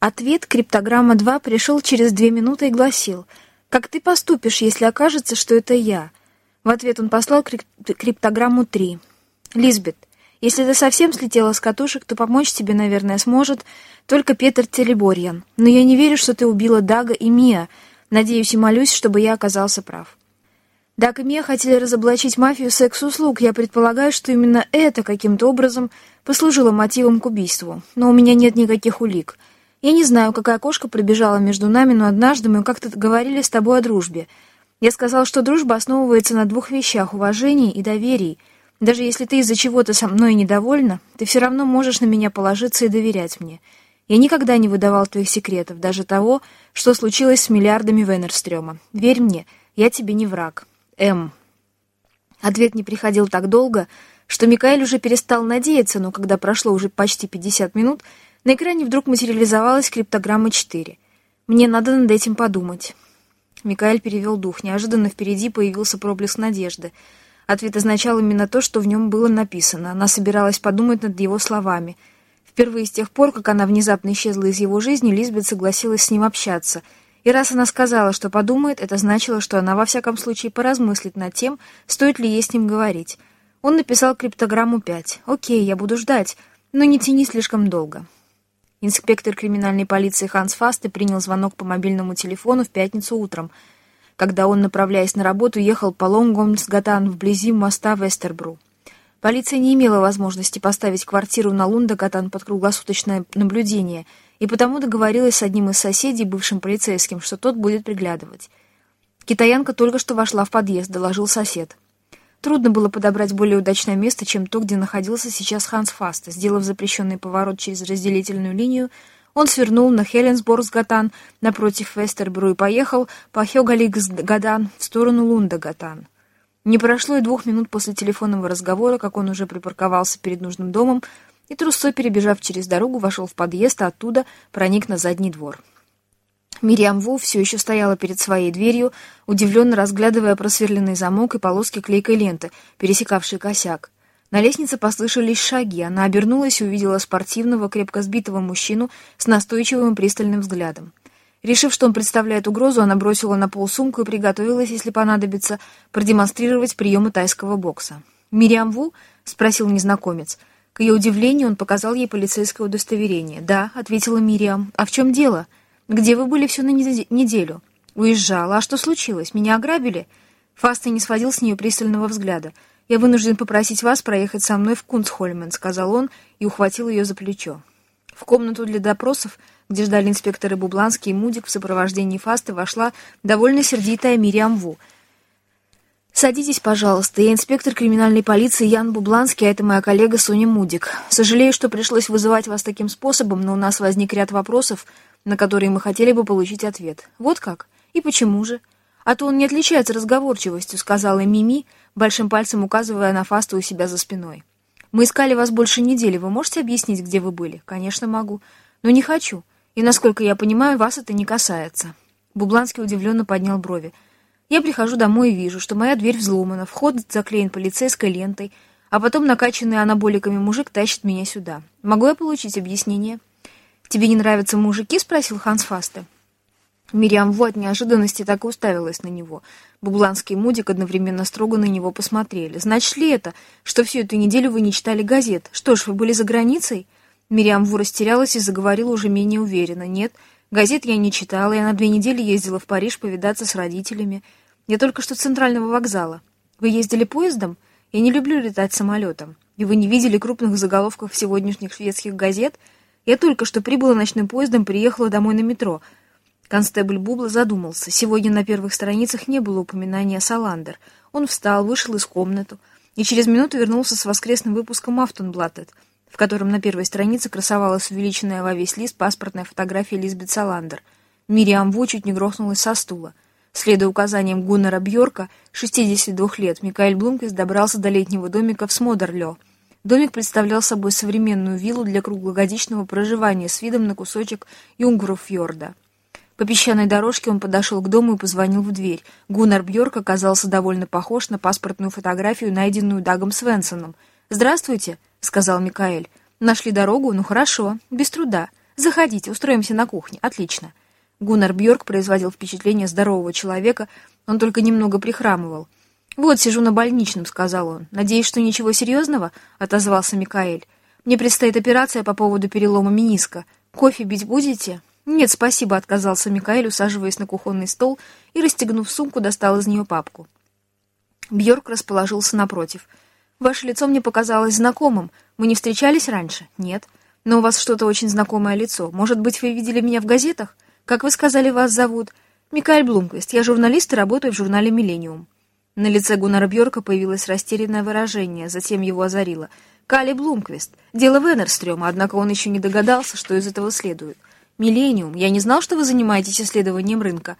Ответ криптограмма 2 пришел через две минуты и гласил «Как ты поступишь, если окажется, что это я?» В ответ он послал крип криптограмму 3. «Лизбет, если ты совсем слетела с катушек, то помочь тебе, наверное, сможет только Петр Телеборьян. Но я не верю, что ты убила Дага и Мия. Надеюсь и молюсь, чтобы я оказался прав». Даг и Мия хотели разоблачить мафию секс-услуг. Я предполагаю, что именно это каким-то образом послужило мотивом к убийству. Но у меня нет никаких улик. Я не знаю, какая кошка пробежала между нами, но однажды мы как-то говорили с тобой о дружбе. Я сказал, что дружба основывается на двух вещах — уважении и доверии. Даже если ты из-за чего-то со мной недовольна, ты все равно можешь на меня положиться и доверять мне. Я никогда не выдавал твоих секретов, даже того, что случилось с миллиардами Венерстрёма. Верь мне, я тебе не враг. М. Ответ не приходил так долго, что Микаэль уже перестал надеяться, но когда прошло уже почти 50 минут, на экране вдруг материализовалась криптограмма 4. «Мне надо над этим подумать». Микаэль перевел дух. Неожиданно впереди появился проблеск надежды. Ответ означал именно то, что в нем было написано. Она собиралась подумать над его словами. Впервые с тех пор, как она внезапно исчезла из его жизни, Лизбет согласилась с ним общаться. И раз она сказала, что подумает, это значило, что она во всяком случае поразмыслит над тем, стоит ли ей с ним говорить. Он написал криптограмму 5. «Окей, я буду ждать, но не тяни слишком долго». Инспектор криминальной полиции Ханс Фасте принял звонок по мобильному телефону в пятницу утром, когда он, направляясь на работу, ехал по Лонгомсгатан вблизи моста Вестербру. Полиция не имела возможности поставить квартиру на Лундагатан под круглосуточное наблюдение, и потому договорилась с одним из соседей, бывшим полицейским, что тот будет приглядывать. Китаянка только что вошла в подъезд, доложил сосед. Трудно было подобрать более удачное место, чем то, где находился сейчас Ханс Фаста. Сделав запрещенный поворот через разделительную линию, он свернул на Хеленсборгсгатан напротив Вестербру и поехал по Хёгаликсгадан в сторону Лундагатан. Не прошло и двух минут после телефонного разговора, как он уже припарковался перед нужным домом и трусцой, перебежав через дорогу, вошел в подъезд, а оттуда проник на задний двор. Мириам Ву все еще стояла перед своей дверью, удивленно разглядывая просверленный замок и полоски клейкой ленты, пересекавшие косяк. На лестнице послышались шаги. Она обернулась и увидела спортивного, крепко сбитого мужчину с настойчивым пристальным взглядом. Решив, что он представляет угрозу, она бросила на пол сумку и приготовилась, если понадобится, продемонстрировать приемы тайского бокса. «Мириам Ву?» — спросил незнакомец. К ее удивлению он показал ей полицейское удостоверение. «Да», — ответила Мириам. «А в чем дело?» «Где вы были всю на неделю?» «Уезжала. А что случилось? Меня ограбили?» Фаста не сводил с нее пристального взгляда. «Я вынужден попросить вас проехать со мной в Кунцхольмен», — сказал он и ухватил ее за плечо. В комнату для допросов, где ждали инспекторы Бубланский и Мудик в сопровождении Фасты, вошла довольно сердитая Мириам Ву. «Садитесь, пожалуйста. Я инспектор криминальной полиции Ян Бубланский, а это моя коллега Соня Мудик. Сожалею, что пришлось вызывать вас таким способом, но у нас возник ряд вопросов, на которые мы хотели бы получить ответ. Вот как? И почему же? А то он не отличается разговорчивостью, сказала Мими, большим пальцем указывая на Фасту у себя за спиной. Мы искали вас больше недели. Вы можете объяснить, где вы были? Конечно, могу. Но не хочу. И, насколько я понимаю, вас это не касается. Бубланский удивленно поднял брови. Я прихожу домой и вижу, что моя дверь взломана, вход заклеен полицейской лентой, а потом накачанный анаболиками мужик тащит меня сюда. Могу я получить объяснение? «Тебе не нравятся мужики?» — спросил Ханс Фасте. Мириам Ву от неожиданности так и уставилась на него. Бубланский и Мудик одновременно строго на него посмотрели. «Значит ли это, что всю эту неделю вы не читали газет? Что ж, вы были за границей?» Мириам Ву растерялась и заговорила уже менее уверенно. «Нет, газет я не читала. Я на две недели ездила в Париж повидаться с родителями. Я только что с центрального вокзала. Вы ездили поездом? Я не люблю летать самолетом. И вы не видели крупных заголовков сегодняшних шведских газет?» Я только что прибыла ночным поездом, приехала домой на метро. Констебль Бубла задумался. Сегодня на первых страницах не было упоминания о Саландер. Он встал, вышел из комнаты и через минуту вернулся с воскресным выпуском «Автонблаттед», в котором на первой странице красовалась увеличенная во весь лист паспортная фотография Лизбет Саландер. Мириам Ву чуть не грохнулась со стула. Следуя указаниям Гуннера Бьорка, 62 лет, Микаэль Блумквист добрался до летнего домика в Смодерлё — Домик представлял собой современную виллу для круглогодичного проживания с видом на кусочек Юнгруфьорда. По песчаной дорожке он подошел к дому и позвонил в дверь. Гуннар Бьорк оказался довольно похож на паспортную фотографию, найденную Дагом Свенсоном. «Здравствуйте», — сказал Микаэль. «Нашли дорогу? Ну хорошо, без труда. Заходите, устроимся на кухне. Отлично». Гуннар Бьорк производил впечатление здорового человека, он только немного прихрамывал. «Вот, сижу на больничном», — сказал он. «Надеюсь, что ничего серьезного?» — отозвался Микаэль. «Мне предстоит операция по поводу перелома миниска. Кофе бить будете?» «Нет, спасибо», — отказался Микаэль, усаживаясь на кухонный стол и, расстегнув сумку, достал из нее папку. Бьорк расположился напротив. «Ваше лицо мне показалось знакомым. Мы не встречались раньше?» «Нет». «Но у вас что-то очень знакомое лицо. Может быть, вы видели меня в газетах? Как вы сказали, вас зовут?» «Микаэль Блумквист. Я журналист и работаю в журнале «Миллениум». На лице Гуннара Бьорка появилось растерянное выражение, затем его озарило. «Кали Блумквист. Дело Венерстрёма, однако он еще не догадался, что из этого следует. Миллениум. Я не знал, что вы занимаетесь исследованием рынка.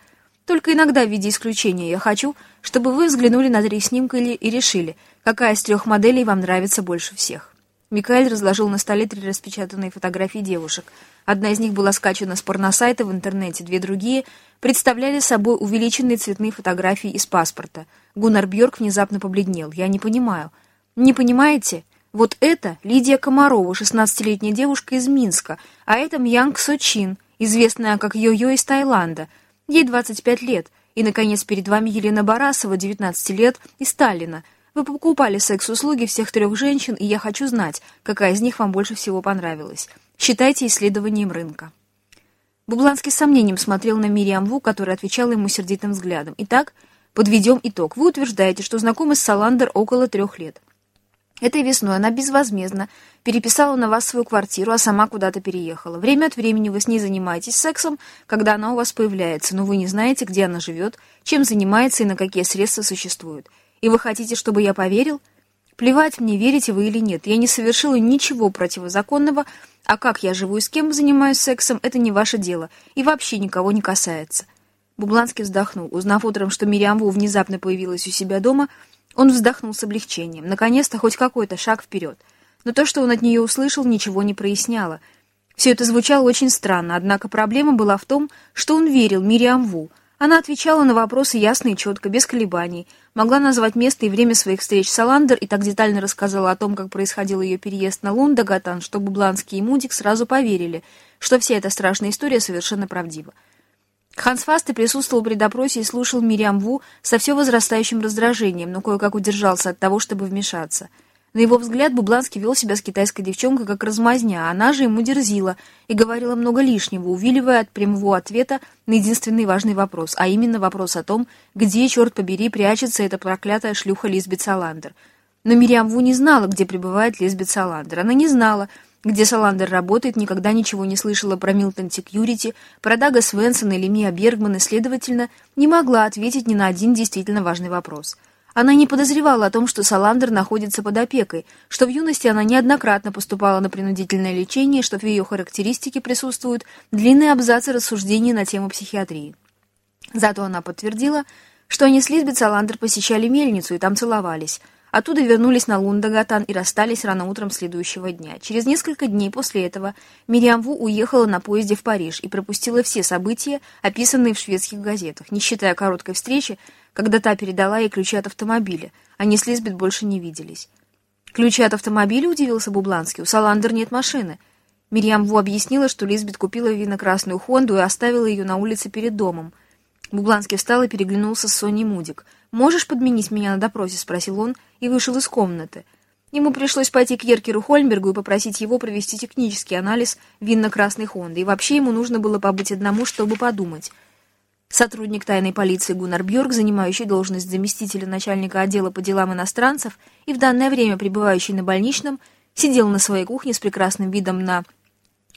Только иногда в виде исключения я хочу, чтобы вы взглянули на три снимка и решили, какая из трех моделей вам нравится больше всех. Микаэль разложил на столе три распечатанные фотографии девушек. Одна из них была скачана с порносайта в интернете, две другие представляли собой увеличенные цветные фотографии из паспорта. Гуннар Бьорк внезапно побледнел. «Я не понимаю». «Не понимаете? Вот это Лидия Комарова, 16-летняя девушка из Минска, а это Мьянг Сочин, известная как Йо-Йо из Таиланда. Ей 25 лет. И, наконец, перед вами Елена Барасова, 19 лет, и Сталина. Вы покупали секс-услуги всех трех женщин, и я хочу знать, какая из них вам больше всего понравилась. Считайте исследованием рынка». Бубланский с сомнением смотрел на Мириам Ву, которая отвечала ему сердитым взглядом. «Итак, подведем итог. Вы утверждаете, что знакомы с Саландер около трех лет. Этой весной она безвозмездно переписала на вас свою квартиру, а сама куда-то переехала. Время от времени вы с ней занимаетесь сексом, когда она у вас появляется, но вы не знаете, где она живет, чем занимается и на какие средства существует. И вы хотите, чтобы я поверил? Плевать мне, верите вы или нет. Я не совершила ничего противозаконного, а как я живу и с кем занимаюсь сексом, это не ваше дело и вообще никого не касается. Бубланский вздохнул. Узнав утром, что Мириам Ву внезапно появилась у себя дома, он вздохнул с облегчением. Наконец-то хоть какой-то шаг вперед. Но то, что он от нее услышал, ничего не проясняло. Все это звучало очень странно, однако проблема была в том, что он верил Мириам Ву. Она отвечала на вопросы ясно и четко, без колебаний, могла назвать место и время своих встреч с Аландер и так детально рассказала о том, как происходил ее переезд на Лундагатан, чтобы Бланский и Мудик сразу поверили, что вся эта страшная история совершенно правдива. Ханс Фасте присутствовал при допросе и слушал Мириам Ву со все возрастающим раздражением, но кое-как удержался от того, чтобы вмешаться. На его взгляд Бубланский вел себя с китайской девчонкой как размазня, а она же ему дерзила и говорила много лишнего, увиливая от прямого ответа на единственный важный вопрос, а именно вопрос о том, где, черт побери, прячется эта проклятая шлюха Лизбет Саландер. Но Мириам Ву не знала, где пребывает Лизбет Саландер. Она не знала, где Саландер работает, никогда ничего не слышала про Милтон Секьюрити, про Дага Свенсона или Мия Бергман и, следовательно, не могла ответить ни на один действительно важный вопрос. Она не подозревала о том, что Саландер находится под опекой, что в юности она неоднократно поступала на принудительное лечение, что в ее характеристике присутствуют длинные абзацы рассуждений на тему психиатрии. Зато она подтвердила, что они с Лизбет Саландер посещали мельницу и там целовались – Оттуда вернулись на Лундагатан и расстались рано утром следующего дня. Через несколько дней после этого Мириам Ву уехала на поезде в Париж и пропустила все события, описанные в шведских газетах, не считая короткой встречи, когда та передала ей ключи от автомобиля. Они с Лизбет больше не виделись. «Ключи от автомобиля?» — удивился Бубланский. «У Саландер нет машины». Мирьям Ву объяснила, что Лизбет купила вино-красную Хонду и оставила ее на улице перед домом. Бубланский встал и переглянулся с Соней Мудик. «Можешь подменить меня на допросе?» — спросил он и вышел из комнаты. Ему пришлось пойти к Еркеру Хольмбергу и попросить его провести технический анализ винно-красной Хонды. И вообще ему нужно было побыть одному, чтобы подумать. Сотрудник тайной полиции Гуннар Бьорк, занимающий должность заместителя начальника отдела по делам иностранцев и в данное время пребывающий на больничном, сидел на своей кухне с прекрасным видом на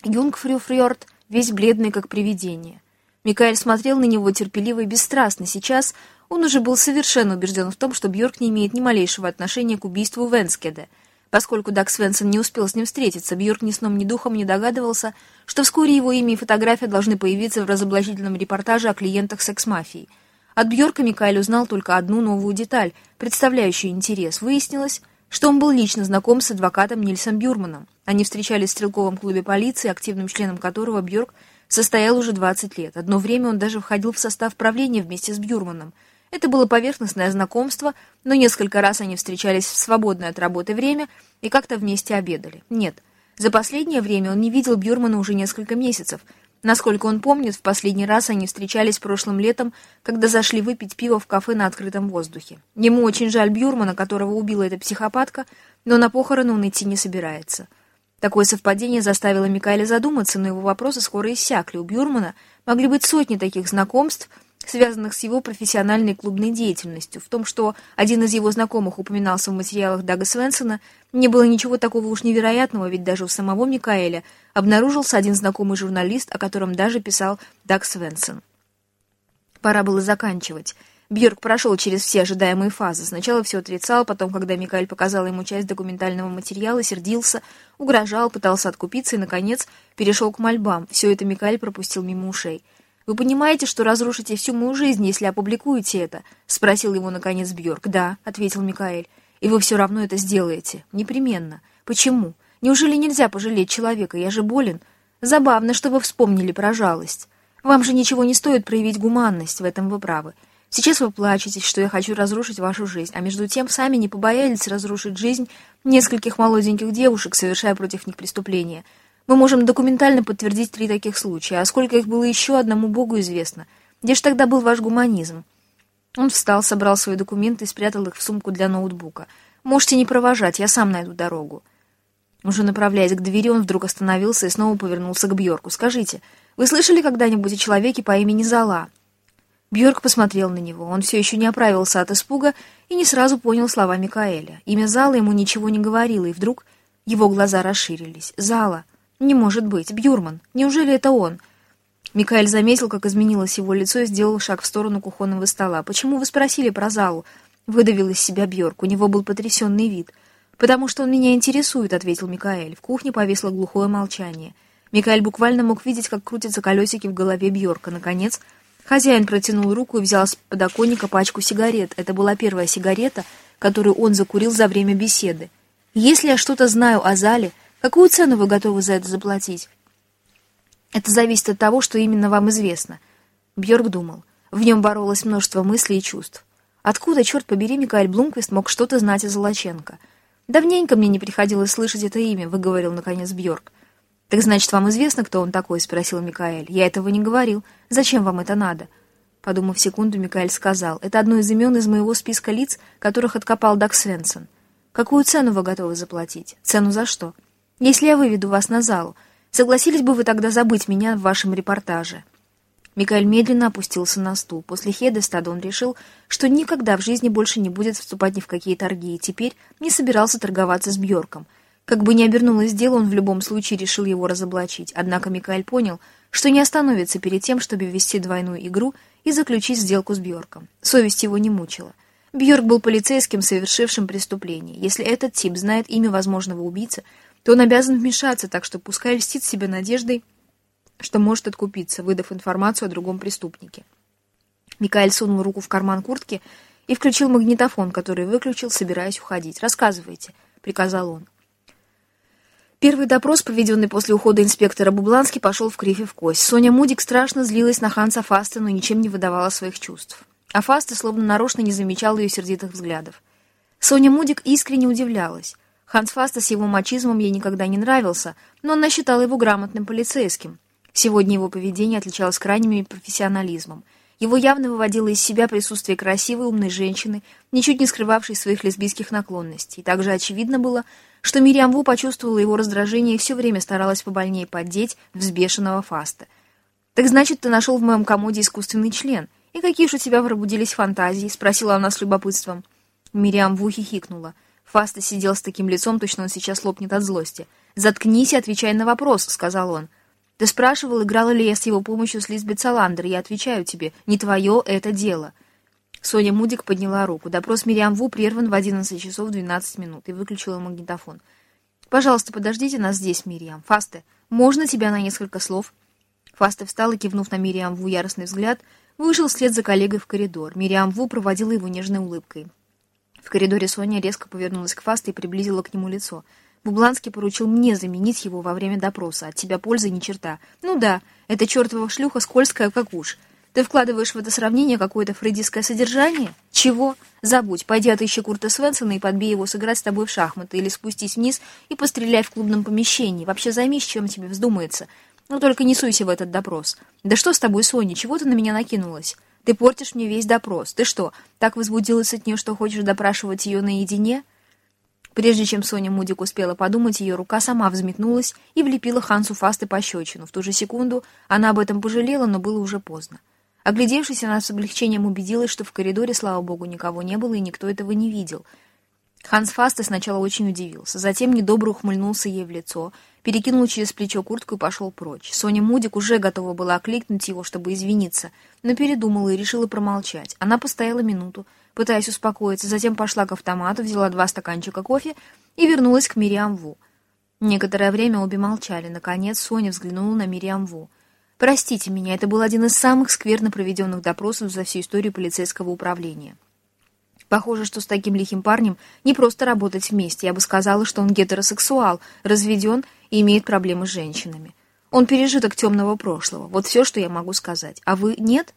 Юнгфрюфрёрд, весь бледный как привидение. Микаэль смотрел на него терпеливо и бесстрастно. Сейчас он уже был совершенно убежден в том, что Бьорк не имеет ни малейшего отношения к убийству Венскеда. Поскольку Даг Свенсон не успел с ним встретиться, Бьорк ни сном, ни духом не догадывался, что вскоре его имя и фотография должны появиться в разоблачительном репортаже о клиентах секс-мафии. От Бьорка Микаэль узнал только одну новую деталь, представляющую интерес. Выяснилось, что он был лично знаком с адвокатом Нильсом Бюрманом. Они встречались в стрелковом клубе полиции, активным членом которого Бьорк состоял уже 20 лет. Одно время он даже входил в состав правления вместе с Бюрманом. Это было поверхностное знакомство, но несколько раз они встречались в свободное от работы время и как-то вместе обедали. Нет, За последнее время он не видел Бюрмана уже несколько месяцев. Насколько он помнит, в последний раз они встречались прошлым летом, когда зашли выпить пиво в кафе на открытом воздухе. Ему очень жаль Бюрмана, которого убила эта психопатка, но на похороны он идти не собирается. Такое совпадение заставило Микаэля задуматься, но его вопросы скоро иссякли. У Бюрмана могли быть сотни таких знакомств, связанных с его профессиональной клубной деятельностью. В том, что один из его знакомых упоминался в материалах Дага Свенсона, не было ничего такого уж невероятного, ведь даже у самого Микаэля обнаружился один знакомый журналист, о котором даже писал Даг Свенсон. Пора было заканчивать. Бьорк прошел через все ожидаемые фазы. Сначала все отрицал, потом, когда Микаэль показал ему часть документального материала, сердился, угрожал, пытался откупиться и, наконец, перешел к мольбам. Все это Микаэль пропустил мимо ушей. «Вы понимаете, что разрушите всю мою жизнь, если опубликуете это?» — спросил его, наконец, Бьорк. «Да», — ответил Микаэль. «И вы все равно это сделаете. Непременно. Почему? Неужели нельзя пожалеть человека? Я же болен. Забавно, что вы вспомнили про жалость. Вам же ничего не стоит проявить гуманность, в этом вы правы. Сейчас вы плачетесь, что я хочу разрушить вашу жизнь, а между тем сами не побоялись разрушить жизнь нескольких молоденьких девушек, совершая против них преступления». Мы можем документально подтвердить три таких случая, а сколько их было еще, одному Богу известно. Где же тогда был ваш гуманизм? Он встал, собрал свои документы и спрятал их в сумку для ноутбука. Можете не провожать, я сам найду дорогу. Уже направляясь к двери, он вдруг остановился и снова повернулся к Бьорку. «Скажите, вы слышали когда-нибудь о человеке по имени Зала?» Бьорк посмотрел на него. Он все еще не оправился от испуга и не сразу понял слова Микаэля. Имя Зала ему ничего не говорило, и вдруг его глаза расширились. «Зала!» «Не может быть, Бьюрман! Неужели это он?» Микаэль заметил, как изменилось его лицо и сделал шаг в сторону кухонного стола. «Почему вы спросили про залу?» — выдавил из себя Бьорк. У него был потрясенный вид. «Потому что он меня интересует», — ответил Микаэль. В кухне повисло глухое молчание. Микаэль буквально мог видеть, как крутятся колесики в голове Бьорка. Наконец, хозяин протянул руку и взял с подоконника пачку сигарет. Это была первая сигарета, которую он закурил за время беседы. «Если я что-то знаю о зале», Какую цену вы готовы за это заплатить? Это зависит от того, что именно вам известно. Бьорк думал. В нем боролось множество мыслей и чувств. Откуда, черт побери, Микаэль Блумквист мог что-то знать о Золоченко? Давненько мне не приходилось слышать это имя, выговорил наконец Бьорк. Так значит, вам известно, кто он такой? спросил Микаэль. Я этого не говорил. Зачем вам это надо? Подумав секунду, Микаэль сказал. Это одно из имен из моего списка лиц, которых откопал Даг Свенсон. Какую цену вы готовы заплатить? Цену за что? Если я выведу вас на залу, согласились бы вы тогда забыть меня в вашем репортаже?» Микаэль медленно опустился на стул. После Хедестада он решил, что никогда в жизни больше не будет вступать ни в какие торги, и теперь не собирался торговаться с Бьорком. Как бы ни обернулось дело, он в любом случае решил его разоблачить. Однако Микаэль понял, что не остановится перед тем, чтобы ввести двойную игру и заключить сделку с Бьорком. Совесть его не мучила. Бьорк был полицейским, совершившим преступление. Если этот тип знает имя возможного убийцы, то он обязан вмешаться, так что пускай льстит себе надеждой, что может откупиться, выдав информацию о другом преступнике. Микаэль сунул руку в карман куртки и включил магнитофон, который выключил, собираясь уходить. «Рассказывайте», — приказал он. Первый допрос, проведенный после ухода инспектора Бублански, пошел в крифе в кость. Соня Мудик страшно злилась на Ханса Фаста, но ничем не выдавала своих чувств. А Фаста словно нарочно не замечал ее сердитых взглядов. Соня Мудик искренне удивлялась. Ханс Фаста с его мачизмом ей никогда не нравился, но она считала его грамотным полицейским. Сегодня его поведение отличалось крайним профессионализмом. Его явно выводило из себя присутствие красивой, умной женщины, ничуть не скрывавшей своих лесбийских наклонностей. Также очевидно было, что Мириам Ву почувствовала его раздражение и все время старалась побольнее поддеть взбешенного Фаста. «Так значит, ты нашел в моем комоде искусственный член. И какие же у тебя пробудились фантазии?» — спросила она с любопытством. Мириам Ву хихикнула. Фаста сидел с таким лицом, точно он сейчас лопнет от злости. «Заткнись и отвечай на вопрос», — сказал он. «Ты спрашивал, играла ли я с его помощью с Лизбет Саландер. Я отвечаю тебе, не твое это дело». Соня Мудик подняла руку. Допрос Мириам Ву прерван в 11 часов 12 минут и выключила магнитофон. «Пожалуйста, подождите нас здесь, Мириам. Фасте, можно тебя на несколько слов?» Фасте встал и, кивнув на Мириам Ву яростный взгляд, вышел вслед за коллегой в коридор. Мириам Ву проводила его нежной улыбкой. В коридоре Соня резко повернулась к Фасту и приблизила к нему лицо. Бубланский поручил мне заменить его во время допроса. От тебя пользы ни черта. Ну да, эта чертова шлюха скользкая, как уж. Ты вкладываешь в это сравнение какое-то фрейдистское содержание? Чего? Забудь. Пойди отыщи Курта Свенсона и подбей его сыграть с тобой в шахматы. Или спустись вниз и постреляй в клубном помещении. Вообще займись, чем тебе вздумается. Но только не суйся в этот допрос. Да что с тобой, Соня? Чего ты на меня накинулась? Ты портишь мне весь допрос. Ты что, так возбудилась от нее, что хочешь допрашивать ее наедине?» Прежде чем Соня Мудик успела подумать, ее рука сама взметнулась и влепила Хансу Фасты пощечину. В ту же секунду она об этом пожалела, но было уже поздно. Оглядевшись, она с облегчением убедилась, что в коридоре, слава богу, никого не было и никто этого не видел. Ханс Фасте сначала очень удивился, затем недобро ухмыльнулся ей в лицо, перекинул через плечо куртку и пошел прочь. Соня Мудик уже готова была окликнуть его, чтобы извиниться, но передумала и решила промолчать. Она постояла минуту, пытаясь успокоиться, затем пошла к автомату, взяла два стаканчика кофе и вернулась к Мириам Ву. Некоторое время обе молчали. Наконец Соня взглянула на Мириам Ву. «Простите меня, это был один из самых скверно проведенных допросов за всю историю полицейского управления. Похоже, что с таким лихим парнем не просто работать вместе. Я бы сказала, что он гетеросексуал, разведен и имеет проблемы с женщинами. Он пережиток темного прошлого. Вот все, что я могу сказать. А вы нет?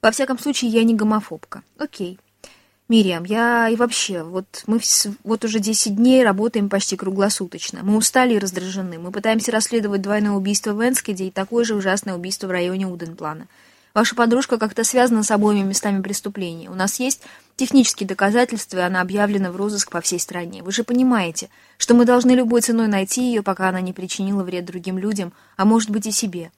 Во всяком случае, я не гомофобка. Окей. Мириам, я и вообще, вот мы вот уже 10 дней работаем почти круглосуточно. Мы устали и раздражены. Мы пытаемся расследовать двойное убийство в Энскеде и такое же ужасное убийство в районе Уденплана. Ваша подружка как-то связана с обоими местами преступления. У нас есть технические доказательства, и она объявлена в розыск по всей стране. Вы же понимаете, что мы должны любой ценой найти ее, пока она не причинила вред другим людям, а может быть и себе.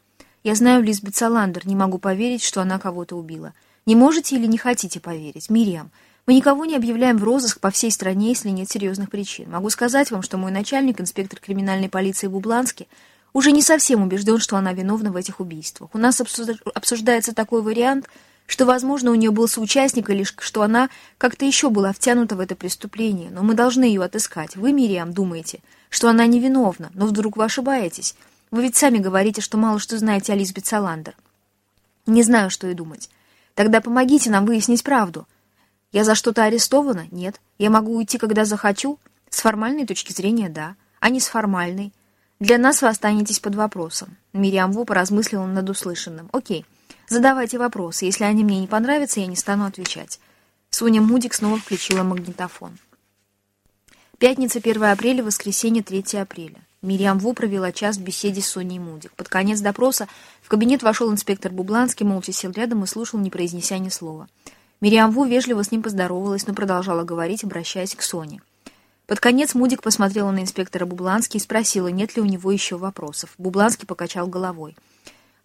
Я знаю Лизбет Саландер, не могу поверить, что она кого-то убила. Не можете или не хотите поверить? Мириам, мы никого не объявляем в розыск по всей стране, если нет серьезных причин. Могу сказать вам, что мой начальник, инспектор криминальной полиции в Убланске, уже не совсем убежден, что она виновна в этих убийствах. У нас обсуждается такой вариант, что, возможно, у нее был соучастник, или что она как-то еще была втянута в это преступление, но мы должны ее отыскать. Вы, Мириам, думаете, что она невиновна, но вдруг вы ошибаетесь. Вы ведь сами говорите, что мало что знаете о Лизбет Саландер. Не знаю, что и думать. Тогда помогите нам выяснить правду. Я за что-то арестована? Нет. Я могу уйти, когда захочу? С формальной точки зрения, да. А не с формальной. Для нас вы останетесь под вопросом. Мириам Ву поразмыслила над услышанным. Окей. Задавайте вопросы. Если они мне не понравятся, я не стану отвечать. Соня Мудик снова включила магнитофон. Пятница, 1 апреля, воскресенье, 3 апреля. Мириам Ву провела час в беседе с Соней Мудик. Под конец допроса в кабинет вошел инспектор Бубланский, молча сел рядом и слушал, не произнеся ни слова. Мириам Ву вежливо с ним поздоровалась, но продолжала говорить, обращаясь к Соне. Под конец Мудик посмотрела на инспектора Бублански и спросила, нет ли у него еще вопросов. Бубланский покачал головой.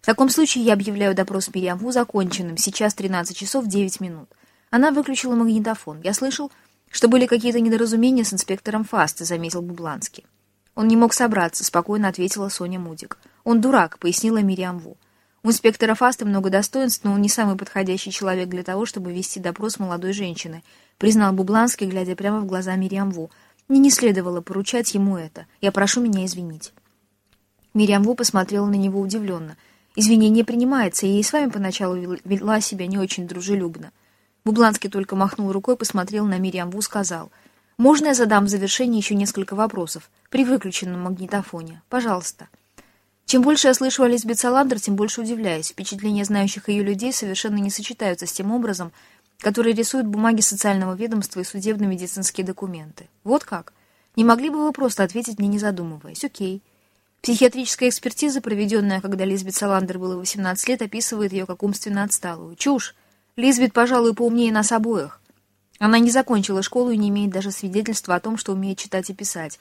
«В таком случае я объявляю допрос Мириам Ву законченным. Сейчас 13 часов 9 минут». Она выключила магнитофон. «Я слышал, что были какие-то недоразумения с инспектором Фасты», — заметил Бубланский. «Он не мог собраться», — спокойно ответила Соня Мудик. «Он дурак», — пояснила Мириам Ву. У инспектора Фаста много достоинств, но он не самый подходящий человек для того, чтобы вести допрос молодой женщины, признал Бубланский, глядя прямо в глаза Мириам Ву. Мне не следовало поручать ему это. Я прошу меня извинить. Мириам Ву посмотрела на него удивленно. Извинение принимается, и с вами поначалу вела себя не очень дружелюбно. Бубланский только махнул рукой, посмотрел на Мириам Ву, сказал, «Можно я задам в завершение еще несколько вопросов при выключенном магнитофоне? Пожалуйста». Чем больше я слышу о Лизбет Саландер, тем больше удивляюсь. Впечатления знающих ее людей совершенно не сочетаются с тем образом, который рисует бумаги социального ведомства и судебно-медицинские документы. Вот как? Не могли бы вы просто ответить мне, не задумываясь? Окей. Психиатрическая экспертиза, проведенная, когда Лизбет Саландер было 18 лет, описывает ее как умственно отсталую. Чушь! Лизбет, пожалуй, поумнее нас обоих. Она не закончила школу и не имеет даже свидетельства о том, что умеет читать и писать.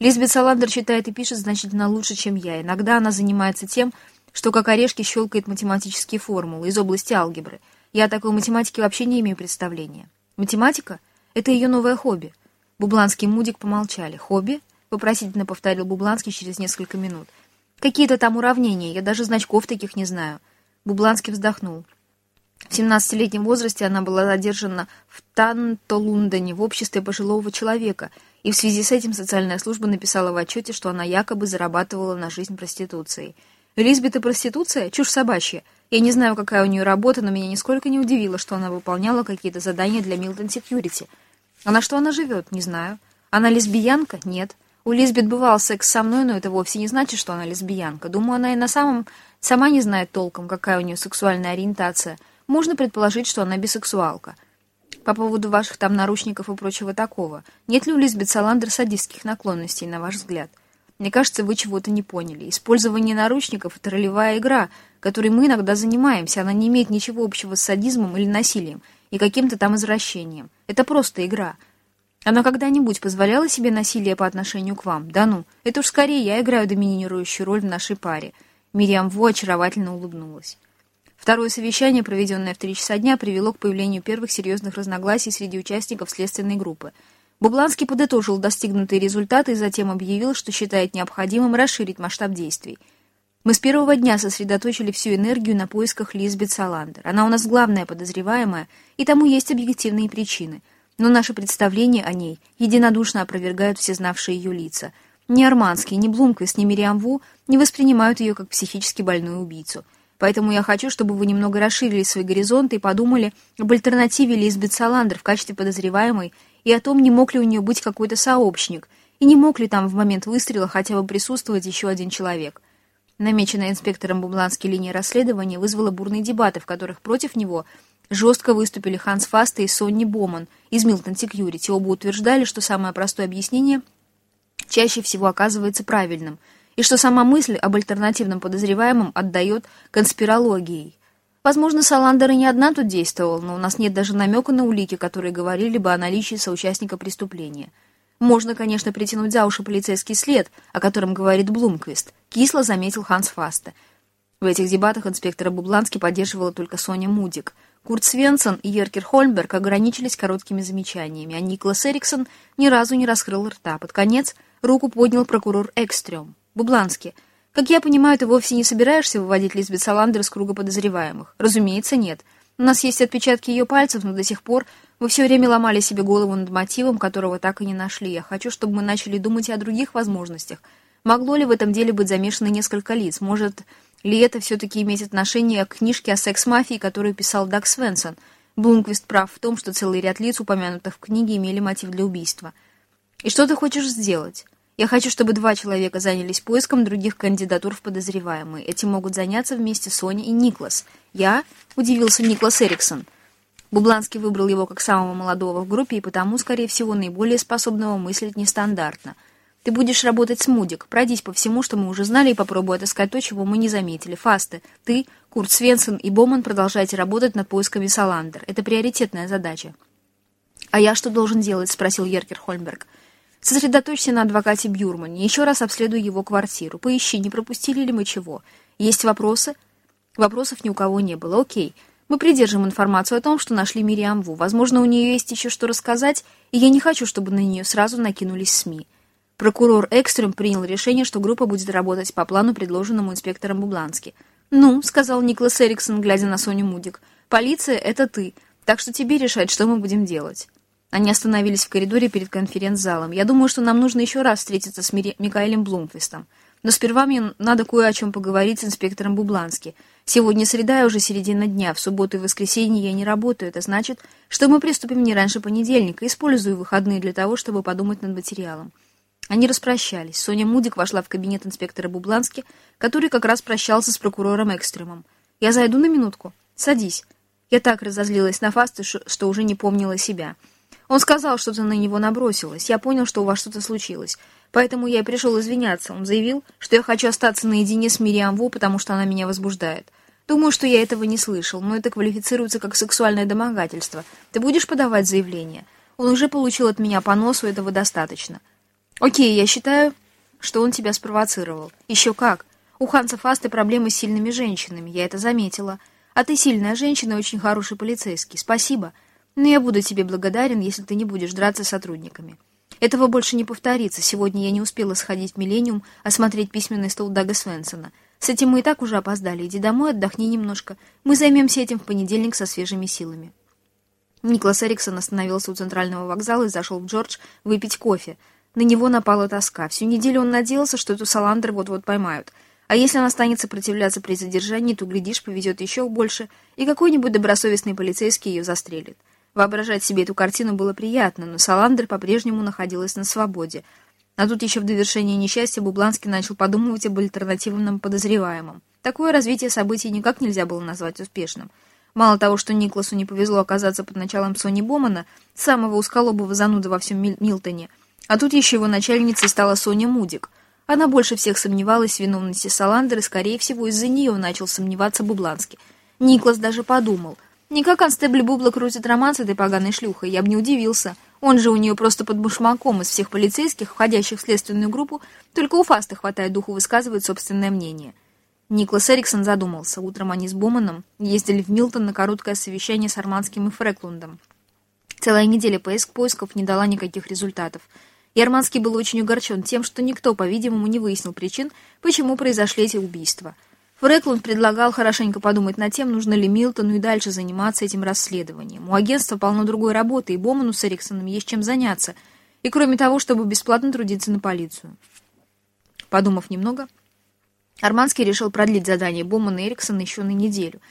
Лизбет Саландер читает и пишет значительно лучше, чем я. Иногда она занимается тем, что как орешки щелкает математические формулы из области алгебры. Я о такой математике вообще не имею представления. Математика — это ее новое хобби. Бубланский и Мудик помолчали. «Хобби?» — вопросительно повторил Бубланский через несколько минут. «Какие-то там уравнения, я даже значков таких не знаю». Бубланский вздохнул. В 17-летнем возрасте она была задержана в Тантолундене в обществе пожилого человека — и в связи с этим социальная служба написала в отчете, что она якобы зарабатывала на жизнь проституцией. Лизбет и проституция? Чушь собачья. Я не знаю, какая у нее работа, но меня нисколько не удивило, что она выполняла какие-то задания для Милтон Секьюрити. А на что она живет? Не знаю. Она лесбиянка? Нет. У Лизбет бывал секс со мной, но это вовсе не значит, что она лесбиянка. Думаю, она и на самом Сама не знает толком, какая у нее сексуальная ориентация. Можно предположить, что она бисексуалка. По поводу ваших там наручников и прочего такого. Нет ли у Лизбет Саландер садистских наклонностей, на ваш взгляд? Мне кажется, вы чего-то не поняли. Использование наручников — это ролевая игра, которой мы иногда занимаемся. Она не имеет ничего общего с садизмом или насилием и каким-то там извращением. Это просто игра. Она когда-нибудь позволяла себе насилие по отношению к вам? Да ну, это уж скорее я играю доминирующую роль в нашей паре. Мириам Во очаровательно улыбнулась. Второе совещание, проведенное в три часа дня, привело к появлению первых серьезных разногласий среди участников следственной группы. Бубланский подытожил достигнутые результаты и затем объявил, что считает необходимым расширить масштаб действий. Мы с первого дня сосредоточили всю энергию на поисках Лизбет Саландер. Она у нас главная подозреваемая, и тому есть объективные причины — но наши представления о ней единодушно опровергают все знавшие ее лица. Ни Арманский, ни Блумквист, ни Мириам Ву не воспринимают ее как психически больную убийцу. Поэтому я хочу, чтобы вы немного расширили свои горизонты и подумали об альтернативе Лизбет Саландер в качестве подозреваемой и о том, не мог ли у нее быть какой-то сообщник, и не мог ли там в момент выстрела хотя бы присутствовать еще один человек. Намеченная инспектором Бубланской линия расследования вызвала бурные дебаты, в которых против него – Жестко выступили Ханс Фаста и Сонни Боман из Милтон Секьюрити. Оба утверждали, что самое простое объяснение чаще всего оказывается правильным, и что сама мысль об альтернативном подозреваемом отдает конспирологией. Возможно, Саландер и не одна тут действовала, но у нас нет даже намека на улики, которые говорили бы о наличии соучастника преступления. Можно, конечно, притянуть за уши полицейский след, о котором говорит Блумквист, кисло заметил Ханс Фаста. В этих дебатах инспектора Бублански поддерживала только Соня Мудик – Курт Свенсон и Еркер Хольмберг ограничились короткими замечаниями, а Никлас Эриксон ни разу не раскрыл рта. Под конец руку поднял прокурор Экстрем. Бублански. Как я понимаю, ты вовсе не собираешься выводить Лизбет Саландер из круга подозреваемых? Разумеется, нет. У нас есть отпечатки ее пальцев, но до сих пор вы все время ломали себе голову над мотивом, которого так и не нашли. Я хочу, чтобы мы начали думать и о других возможностях. Могло ли в этом деле быть замешано несколько лиц? Может, ли это все-таки имеет отношение к книжке о секс-мафии, которую писал Даг Свенсон? Блумквист прав в том, что целый ряд лиц, упомянутых в книге, имели мотив для убийства. И что ты хочешь сделать? Я хочу, чтобы два человека занялись поиском других кандидатур в подозреваемые. Этим могут заняться вместе Соня и Никлас. Я? Удивился Никлас Эриксон. Бубланский выбрал его как самого молодого в группе и потому, скорее всего, наиболее способного мыслить нестандартно – ты будешь работать с Мудик. Пройдись по всему, что мы уже знали, и попробуй отыскать то, чего мы не заметили. Фасты, ты, Курт Свенсон и Боман продолжаете работать над поисками Саландер. Это приоритетная задача. «А я что должен делать?» — спросил Еркер Хольмберг. «Сосредоточься на адвокате Бюрмане. Еще раз обследуй его квартиру. Поищи, не пропустили ли мы чего. Есть вопросы?» Вопросов ни у кого не было. «Окей». Мы придержим информацию о том, что нашли Мириам Ву. Возможно, у нее есть еще что рассказать, и я не хочу, чтобы на нее сразу накинулись СМИ. Прокурор Экстрем принял решение, что группа будет работать по плану, предложенному инспектором Бублански. «Ну», — сказал Никлас Эриксон, глядя на Соню Мудик, — «полиция — это ты, так что тебе решать, что мы будем делать». Они остановились в коридоре перед конференц-залом. «Я думаю, что нам нужно еще раз встретиться с Мири... Микаэлем Блумквистом. Но сперва мне надо кое о чем поговорить с инспектором Бублански. Сегодня среда и уже середина дня, в субботу и воскресенье я не работаю. Это значит, что мы приступим не раньше понедельника. Использую выходные для того, чтобы подумать над материалом. Они распрощались. Соня Мудик вошла в кабинет инспектора Бублански, который как раз прощался с прокурором Экстремом. «Я зайду на минутку. Садись». Я так разозлилась на Фаста, что уже не помнила себя. Он сказал, что ты на него набросилась. Я понял, что у вас что-то случилось. Поэтому я и пришел извиняться. Он заявил, что я хочу остаться наедине с Мириам Ву, потому что она меня возбуждает. Думаю, что я этого не слышал, но это квалифицируется как сексуальное домогательство. Ты будешь подавать заявление? Он уже получил от меня по носу, этого достаточно. Окей, я считаю, что он тебя спровоцировал. Еще как. У Ханса Фасты проблемы с сильными женщинами, я это заметила. А ты сильная женщина очень хороший полицейский. Спасибо. Но я буду тебе благодарен, если ты не будешь драться с сотрудниками. Этого больше не повторится. Сегодня я не успела сходить в «Миллениум», осмотреть письменный стол Дага Свенсона. С этим мы и так уже опоздали. Иди домой, отдохни немножко. Мы займемся этим в понедельник со свежими силами. Никлас Эриксон остановился у центрального вокзала и зашел в Джордж выпить кофе. На него напала тоска. Всю неделю он надеялся, что эту саландр вот-вот поймают. А если она станет сопротивляться при задержании, то, глядишь, повезет еще больше, и какой-нибудь добросовестный полицейский ее застрелит. Воображать себе эту картину было приятно, но Саландр по-прежнему находилась на свободе. А тут еще в довершение несчастья Бубланский начал подумывать об альтернативном подозреваемом. Такое развитие событий никак нельзя было назвать успешным. Мало того, что Никласу не повезло оказаться под началом Сони Бомана, самого узколобого зануда во всем Милтоне, а тут еще его начальницей стала Соня Мудик. Она больше всех сомневалась в виновности Саландер, и, скорее всего, из-за нее начал сомневаться Бубланский. Никлас даже подумал. Не как констебль Бубла крутит роман с этой поганой шлюхой, я бы не удивился. Он же у нее просто под бушмаком из всех полицейских, входящих в следственную группу, только у Фаста хватает духу высказывать собственное мнение. Никлас Эриксон задумался. Утром они с Боманом ездили в Милтон на короткое совещание с Арманским и Фреклундом. Целая неделя поиск поисков не дала никаких результатов. Ярманский был очень огорчен тем, что никто, по-видимому, не выяснил причин, почему произошли эти убийства. Фреклунд предлагал хорошенько подумать над тем, нужно ли Милтону и дальше заниматься этим расследованием. У агентства полно другой работы, и Боману с Эриксоном есть чем заняться, и кроме того, чтобы бесплатно трудиться на полицию. Подумав немного, Арманский решил продлить задание Бомана и Эриксона еще на неделю —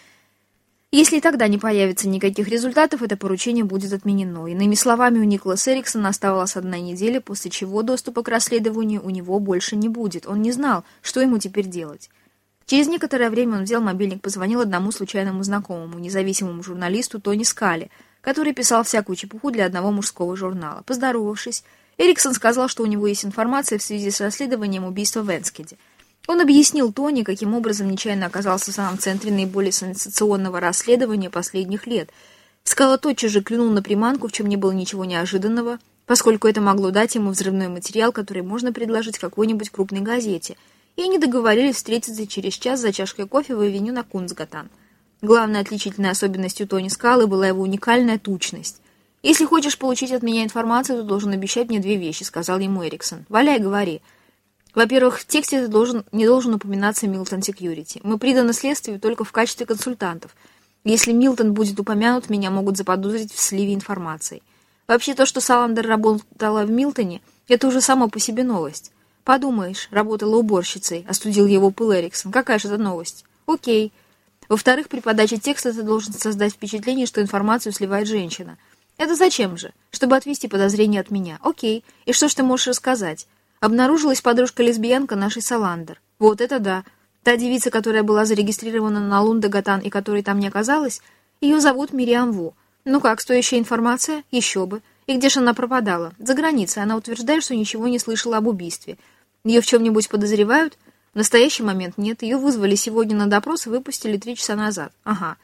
если и тогда не появится никаких результатов, это поручение будет отменено. Иными словами, у Николаса Эриксона оставалась одна неделя, после чего доступа к расследованию у него больше не будет. Он не знал, что ему теперь делать. Через некоторое время он взял мобильник, позвонил одному случайному знакомому, независимому журналисту Тони Скали, который писал всякую чепуху для одного мужского журнала. Поздоровавшись, Эриксон сказал, что у него есть информация в связи с расследованием убийства в Энскеде. Он объяснил Тони, каким образом нечаянно оказался в самом центре наиболее сенсационного расследования последних лет. Скала тотчас же клюнул на приманку, в чем не было ничего неожиданного, поскольку это могло дать ему взрывной материал, который можно предложить какой-нибудь крупной газете, и они договорились встретиться через час за чашкой кофе в авеню на Кунцгатан. Главной отличительной особенностью Тони Скалы была его уникальная тучность. «Если хочешь получить от меня информацию, то должен обещать мне две вещи», — сказал ему Эриксон. «Валяй, говори». Во-первых, в тексте должен, не должен упоминаться Милтон Секьюрити. Мы приданы следствию только в качестве консультантов. Если Милтон будет упомянут, меня могут заподозрить в сливе информации. Вообще, то, что Саландер работала в Милтоне, это уже само по себе новость. Подумаешь, работала уборщицей, остудил его пыл Эриксон. Какая же это новость? Окей. Во-вторых, при подаче текста ты должен создать впечатление, что информацию сливает женщина. Это зачем же? Чтобы отвести подозрения от меня. Окей. И что ж ты можешь рассказать? Обнаружилась подружка-лесбиянка нашей Саландер. Вот это да. Та девица, которая была зарегистрирована на Лундагатан и которой там не оказалась, ее зовут Мириам Ву. Ну как, стоящая информация? Еще бы. И где же она пропадала? За границей. Она утверждает, что ничего не слышала об убийстве. Ее в чем-нибудь подозревают? В настоящий момент нет. Ее вызвали сегодня на допрос и выпустили три часа назад. Ага.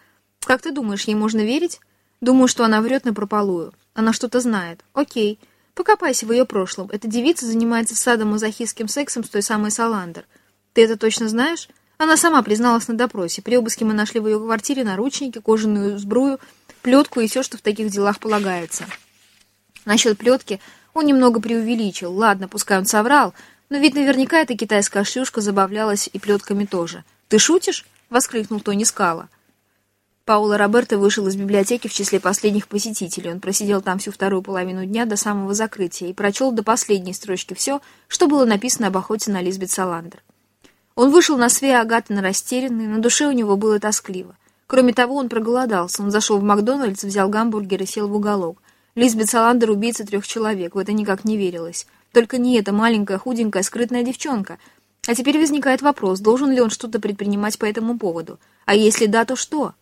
Как ты думаешь, ей можно верить? Думаю, что она врет напропалую. Она что-то знает. Окей. Покопайся в ее прошлом. Эта девица занимается садом-мазохистским сексом с той самой Саландер. Ты это точно знаешь? Она сама призналась на допросе. При обыске мы нашли в ее квартире наручники, кожаную сбрую, плетку и все, что в таких делах полагается. Насчет плетки он немного преувеличил. Ладно, пускай он соврал, но ведь наверняка эта китайская шлюшка забавлялась и плетками тоже. «Ты шутишь?» — воскликнул Тони Скала. Пауло Роберто вышел из библиотеки в числе последних посетителей. Он просидел там всю вторую половину дня до самого закрытия и прочел до последней строчки все, что было написано об охоте на Лизбет Саландер. Он вышел на Свея Агатана растерянный, на душе у него было тоскливо. Кроме того, он проголодался. Он зашел в Макдональдс, взял гамбургер и сел в уголок. Лизбет Саландер — убийца трех человек, в это никак не верилось. Только не эта маленькая, худенькая, скрытная девчонка. А теперь возникает вопрос, должен ли он что-то предпринимать по этому поводу? А если да, то что?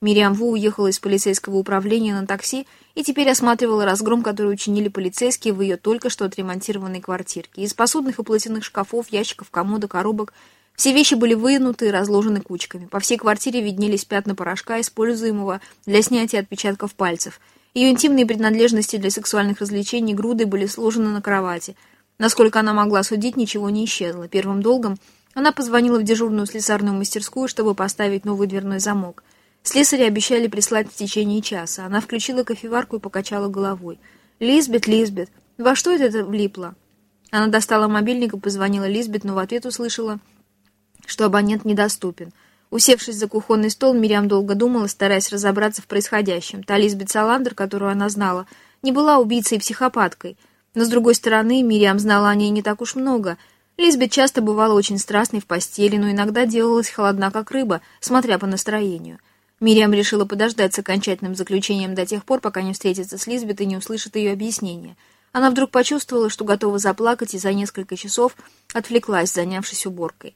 Мириам Ву уехала из полицейского управления на такси и теперь осматривала разгром, который учинили полицейские в ее только что отремонтированной квартирке. Из посудных и платяных шкафов, ящиков, комода, коробок все вещи были вынуты и разложены кучками. По всей квартире виднелись пятна порошка, используемого для снятия отпечатков пальцев. Ее интимные принадлежности для сексуальных развлечений груды были сложены на кровати. Насколько она могла судить, ничего не исчезло. Первым долгом она позвонила в дежурную слесарную мастерскую, чтобы поставить новый дверной замок. Слесаря обещали прислать в течение часа. Она включила кофеварку и покачала головой. «Лизбет, Лизбет, во что это, влипло?» Она достала мобильник и позвонила Лизбет, но в ответ услышала, что абонент недоступен. Усевшись за кухонный стол, Мириам долго думала, стараясь разобраться в происходящем. Та Лизбет Саландер, которую она знала, не была убийцей и психопаткой. Но, с другой стороны, Мириам знала о ней не так уж много. Лизбет часто бывала очень страстной в постели, но иногда делалась холодна, как рыба, смотря по настроению. Мириам решила подождать с окончательным заключением до тех пор, пока не встретится с Лизбет и не услышит ее объяснения. Она вдруг почувствовала, что готова заплакать, и за несколько часов отвлеклась, занявшись уборкой.